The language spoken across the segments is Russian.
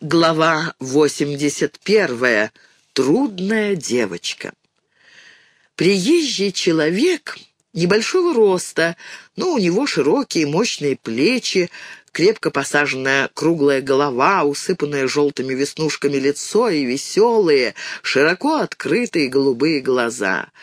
Глава 81. Трудная девочка. Приезжий человек небольшого роста, но у него широкие мощные плечи, крепко посаженная круглая голова, усыпанное желтыми веснушками лицо и веселые, широко открытые голубые глаза —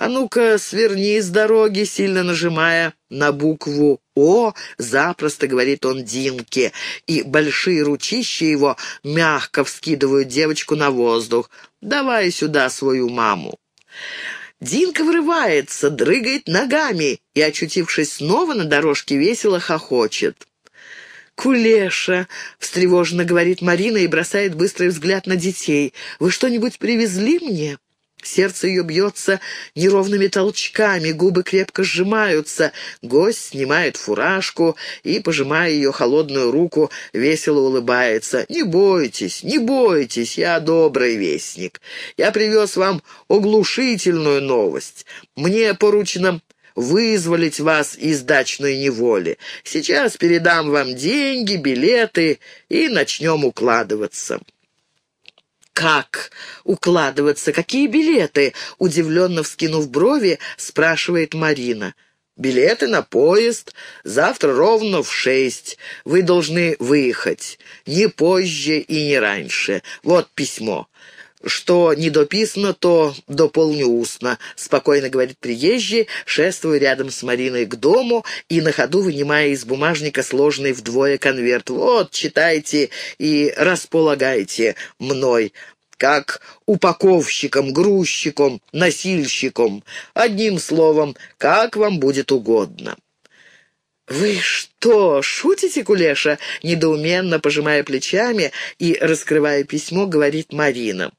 «А ну-ка, сверни с дороги», сильно нажимая на букву «О», запросто говорит он Динке, и большие ручища его мягко вскидывают девочку на воздух. «Давай сюда свою маму». Динка вырывается, дрыгает ногами и, очутившись снова на дорожке, весело хохочет. «Кулеша!» — встревоженно говорит Марина и бросает быстрый взгляд на детей. «Вы что-нибудь привезли мне?» Сердце ее бьется неровными толчками, губы крепко сжимаются. Гость снимает фуражку и, пожимая ее холодную руку, весело улыбается. «Не бойтесь, не бойтесь, я добрый вестник. Я привез вам оглушительную новость. Мне поручено вызволить вас из дачной неволи. Сейчас передам вам деньги, билеты и начнем укладываться». «Как укладываться? Какие билеты?» — удивленно вскинув брови, спрашивает Марина. «Билеты на поезд. Завтра ровно в шесть. Вы должны выехать. Не позже и не раньше. Вот письмо. Что не дописано, то дополню устно», — спокойно говорит приезжий, шествуя рядом с Мариной к дому и на ходу вынимая из бумажника сложный вдвое конверт. «Вот, читайте и располагайте мной» как упаковщиком, грузчиком, носильщиком. Одним словом, как вам будет угодно». «Вы что, шутите, Кулеша?» Недоуменно пожимая плечами и раскрывая письмо, говорит Марина.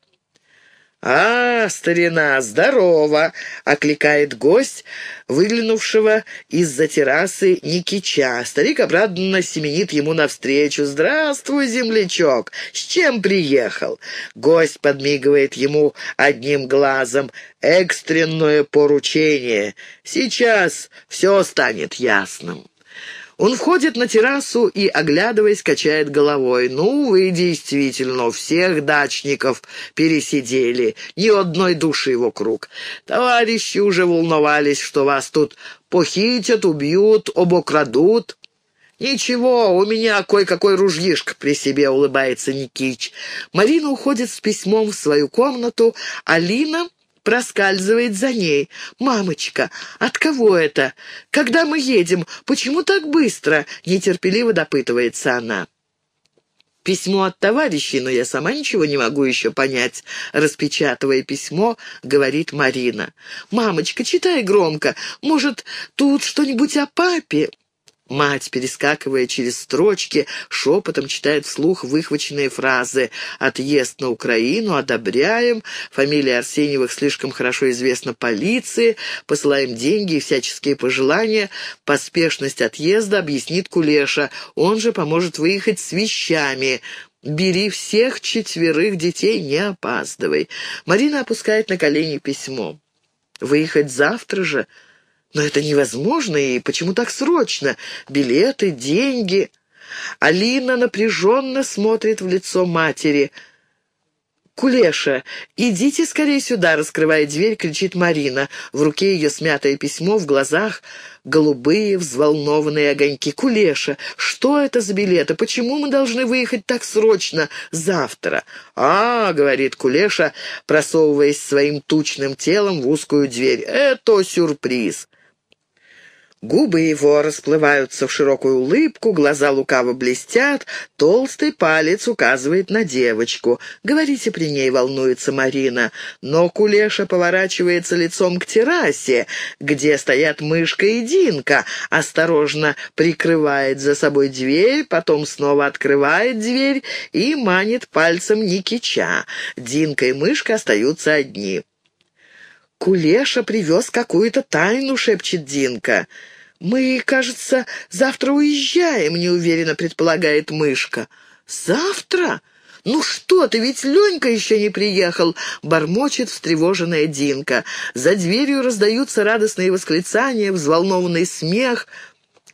«А, старина, здорово!» — окликает гость, выглянувшего из-за террасы Никича. Старик обрадованно семенит ему навстречу. «Здравствуй, землячок! С чем приехал?» Гость подмигивает ему одним глазом. «Экстренное поручение. Сейчас все станет ясным». Он входит на террасу и, оглядываясь, качает головой. «Ну, вы действительно всех дачников пересидели, ни одной души вокруг. Товарищи уже волновались, что вас тут похитят, убьют, обокрадут». «Ничего, у меня кое-какой ружьишка при себе», — улыбается Никич. Марина уходит с письмом в свою комнату, а Лина проскальзывает за ней. «Мамочка, от кого это? Когда мы едем? Почему так быстро?» — нетерпеливо допытывается она. «Письмо от товарищей, но я сама ничего не могу еще понять», — распечатывая письмо, говорит Марина. «Мамочка, читай громко. Может, тут что-нибудь о папе?» Мать, перескакивая через строчки, шепотом читает вслух выхваченные фразы «Отъезд на Украину», «Одобряем», фамилия Арсеньевых слишком хорошо известна полиции, посылаем деньги и всяческие пожелания, поспешность отъезда объяснит Кулеша, он же поможет выехать с вещами, «Бери всех четверых детей, не опаздывай». Марина опускает на колени письмо. «Выехать завтра же?» Но это невозможно, и почему так срочно? Билеты, деньги. Алина напряженно смотрит в лицо матери. «Кулеша, идите скорее сюда!» — раскрывая дверь, кричит Марина. В руке ее смятое письмо, в глазах голубые взволнованные огоньки. «Кулеша, что это за билеты? Почему мы должны выехать так срочно завтра?» «А, — говорит Кулеша, просовываясь своим тучным телом в узкую дверь, — это сюрприз!» Губы его расплываются в широкую улыбку, глаза лукаво блестят, толстый палец указывает на девочку. «Говорите при ней», — волнуется Марина. Но Кулеша поворачивается лицом к террасе, где стоят мышка и Динка, осторожно прикрывает за собой дверь, потом снова открывает дверь и манит пальцем Никича. Динка и мышка остаются одни. «Кулеша привез какую-то тайну», — шепчет Динка. «Мы, кажется, завтра уезжаем», — неуверенно предполагает мышка. «Завтра? Ну что ты, ведь Ленька еще не приехал», — бормочет встревоженная Динка. За дверью раздаются радостные восклицания, взволнованный смех —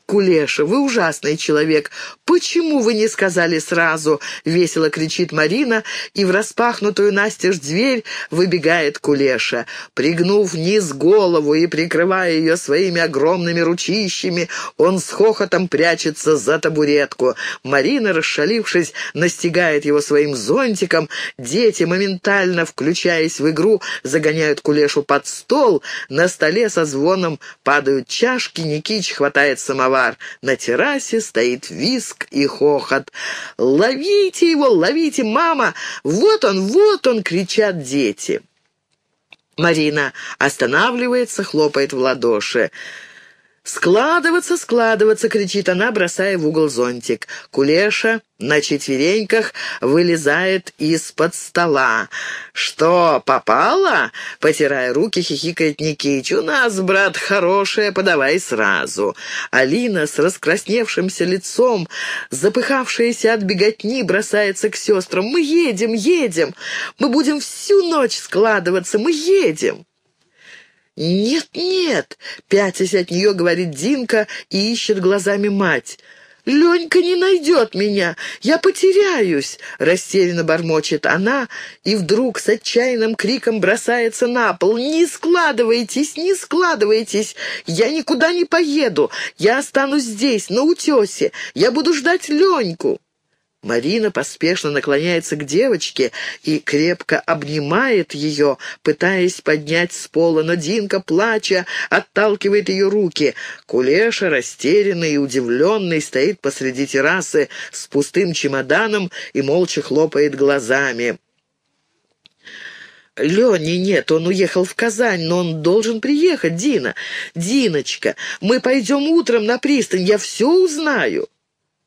Кулеша, вы ужасный человек. Почему вы не сказали сразу?» — весело кричит Марина, и в распахнутую настежь дверь выбегает Кулеша. Пригнув вниз голову и прикрывая ее своими огромными ручищами, он с хохотом прячется за табуретку. Марина, расшалившись, настигает его своим зонтиком. Дети, моментально включаясь в игру, загоняют Кулешу под стол. На столе со звоном падают чашки, Никич хватает самовар. На террасе стоит виск и хохот. «Ловите его, ловите, мама! Вот он, вот он!» — кричат дети. Марина останавливается, хлопает в ладоши. «Складываться, складываться!» — кричит она, бросая в угол зонтик. Кулеша на четвереньках вылезает из-под стола. «Что, попало?» — потирая руки, хихикает Никич. «У нас, брат, хорошее, подавай сразу». Алина с раскрасневшимся лицом, запыхавшаяся от беготни, бросается к сестрам. «Мы едем, едем! Мы будем всю ночь складываться, мы едем!» «Нет, нет!» — пятясь от нее, говорит Динка и ищет глазами мать. «Ленька не найдет меня! Я потеряюсь!» — растерянно бормочет она и вдруг с отчаянным криком бросается на пол. «Не складывайтесь, не складывайтесь! Я никуда не поеду! Я останусь здесь, на утесе! Я буду ждать Леньку!» Марина поспешно наклоняется к девочке и крепко обнимает ее, пытаясь поднять с пола, но Динка, плача, отталкивает ее руки. Кулеша, растерянный и удивленный, стоит посреди террасы с пустым чемоданом и молча хлопает глазами. «Лени нет, он уехал в Казань, но он должен приехать, Дина. Диночка, мы пойдем утром на пристань, я все узнаю».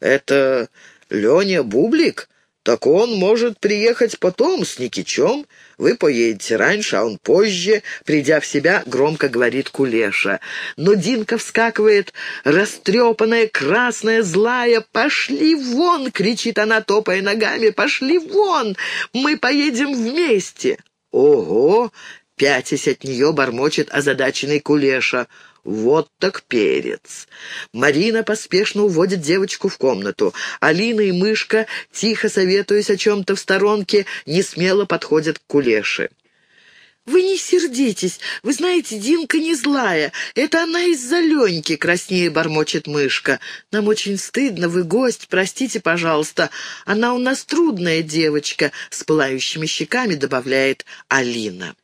«Это Леня Бублик? Так он может приехать потом с Никичом. Вы поедете раньше, а он позже, придя в себя, громко говорит Кулеша. Но Динка вскакивает, растрепанная, красная, злая. «Пошли вон!» — кричит она, топая ногами. «Пошли вон! Мы поедем вместе!» «Ого!» — пятясь от нее, бормочет озадаченный Кулеша. Вот так перец. Марина поспешно уводит девочку в комнату. Алина и Мышка, тихо советуясь о чем-то в сторонке, не смело подходят к Кулеше. «Вы не сердитесь. Вы знаете, Динка не злая. Это она из-за Леньки», — краснее бормочет мышка. «Нам очень стыдно. Вы гость. Простите, пожалуйста. Она у нас трудная девочка», — с пылающими щеками добавляет Алина.